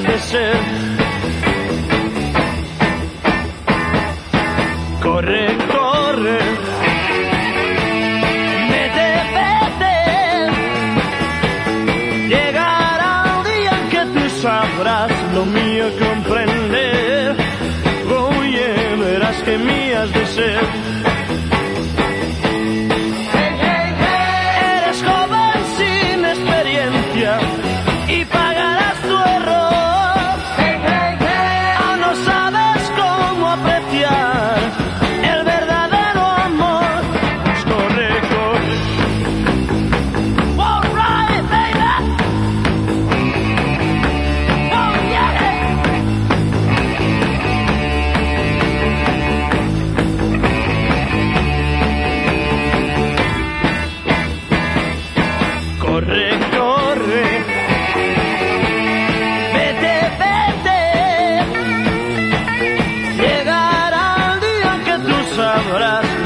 de ser. Corre, corre. Vete, vete. Llegará el día que tú sabrás lo mío comprender. Oye, verás que mías de ser.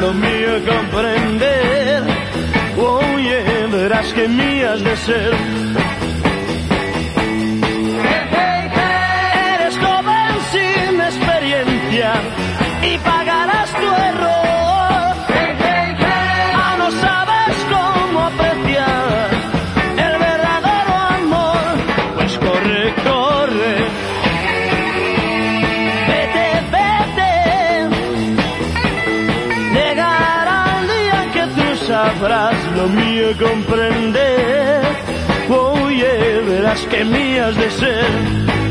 Lo mío comprender. Oye, verás que mías de ser. Eres joven sin experiencia y pagarás sabrás lo mío comprender. Oye, verás que mías de ser.